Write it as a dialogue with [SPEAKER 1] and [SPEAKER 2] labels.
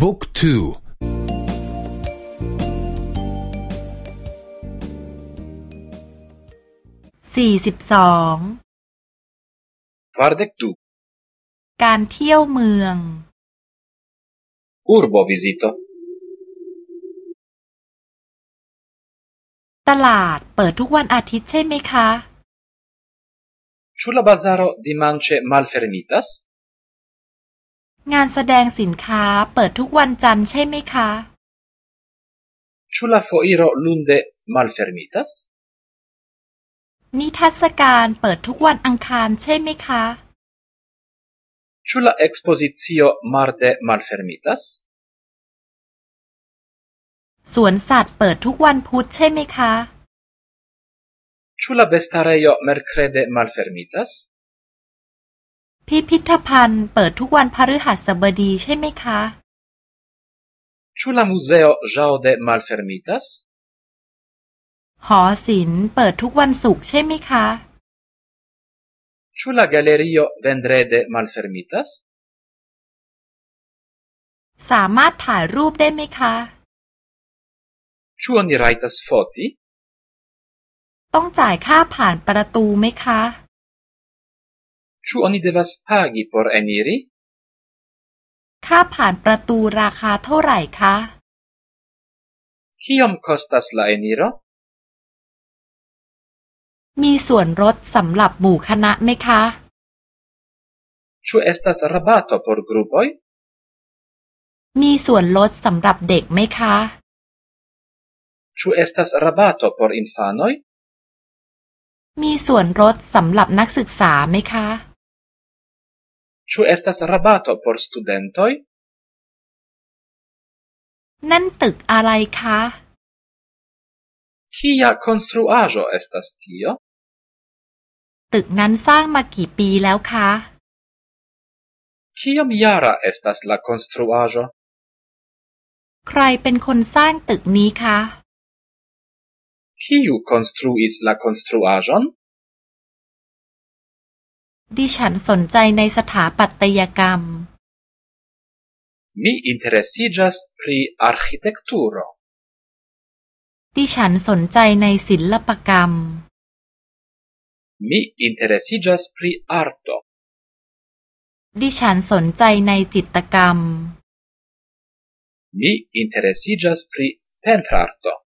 [SPEAKER 1] บุ๊กทู
[SPEAKER 2] สี่สิบสอง
[SPEAKER 3] ฟาร์เดกตู
[SPEAKER 2] การเที่ยวเมือง
[SPEAKER 3] urbo visito
[SPEAKER 2] ตลาดเปิดทุกวันอาทิตย์ใช่ไหมคะ
[SPEAKER 3] Ĉu la bazaro dimanĉe malfermitas
[SPEAKER 2] งานแสดงสินค้าเปิดทุกวันจันทร์ใช่ไหมคะ
[SPEAKER 3] Ĉu la foiro lunde malfermitas
[SPEAKER 2] นิทรรศการเปิดทุกวันอังคารใช่ไหมคะ
[SPEAKER 3] Ĉu la ekspozicio marde malfermitas
[SPEAKER 2] สวนสัตว์เปิดทุกวันพุธใช่ไหมคะ
[SPEAKER 3] Ĉu la bestarejo merkrede malfermitas
[SPEAKER 2] พิพิธภัณฑ์เปิดทุกวันพฤหัสบดีใช่ไหมคะ
[SPEAKER 3] Ĉu la muzeo ĵaŭde malfermitas
[SPEAKER 2] หอศิลป์เปิดทุกวันศุกร์ใช่ไหมคะ
[SPEAKER 3] Ĉu la galerio vendrede malfermitas
[SPEAKER 2] สามารถถ่ายรูปได้ไหมคะ
[SPEAKER 3] Ĉu oni rajtas foti
[SPEAKER 2] ต้องจ่ายค่าผ่านประตูไหมคะ
[SPEAKER 3] Ĉu oni devas pagi por eniri
[SPEAKER 2] ค่าผ่านประตูราคาเท่าไหร่คะ
[SPEAKER 3] Kiom kostas la eniro
[SPEAKER 2] มีส่วนลดสำหรับหมู่คณะไหมคะ
[SPEAKER 3] Ĉu estas rabato por grupoj
[SPEAKER 2] มีส่วนลดสำหรับเด็กไหมคะ
[SPEAKER 3] Ĉu estas rabato por infanoj
[SPEAKER 2] มีส่วนลดสำหรับนักศึกษาไหมคะ
[SPEAKER 3] Ĉu estas rabato por studentoj
[SPEAKER 2] นั่นตึกอะไรคะ
[SPEAKER 3] Kia konstruaĵo estas tio
[SPEAKER 2] ตึกนั้นสร้างมากี่ปีแล้วคะ
[SPEAKER 3] Kiom jara estas la konstruaĵo
[SPEAKER 2] ใครเป็นคนสร้างตึกนี้คะ
[SPEAKER 3] Kiu konstruis la konstruaĵon
[SPEAKER 2] ดิฉันสนใจในสถาปัตยกรรม
[SPEAKER 3] Mi interesiĝas pri arĥitekturo
[SPEAKER 2] ดิฉันสนใจในศิลปกรรม
[SPEAKER 3] Mi interesiĝas pri arto
[SPEAKER 2] ดิฉันสนใจในจิตรกรรม
[SPEAKER 3] Mi interesiĝas pri pentrarto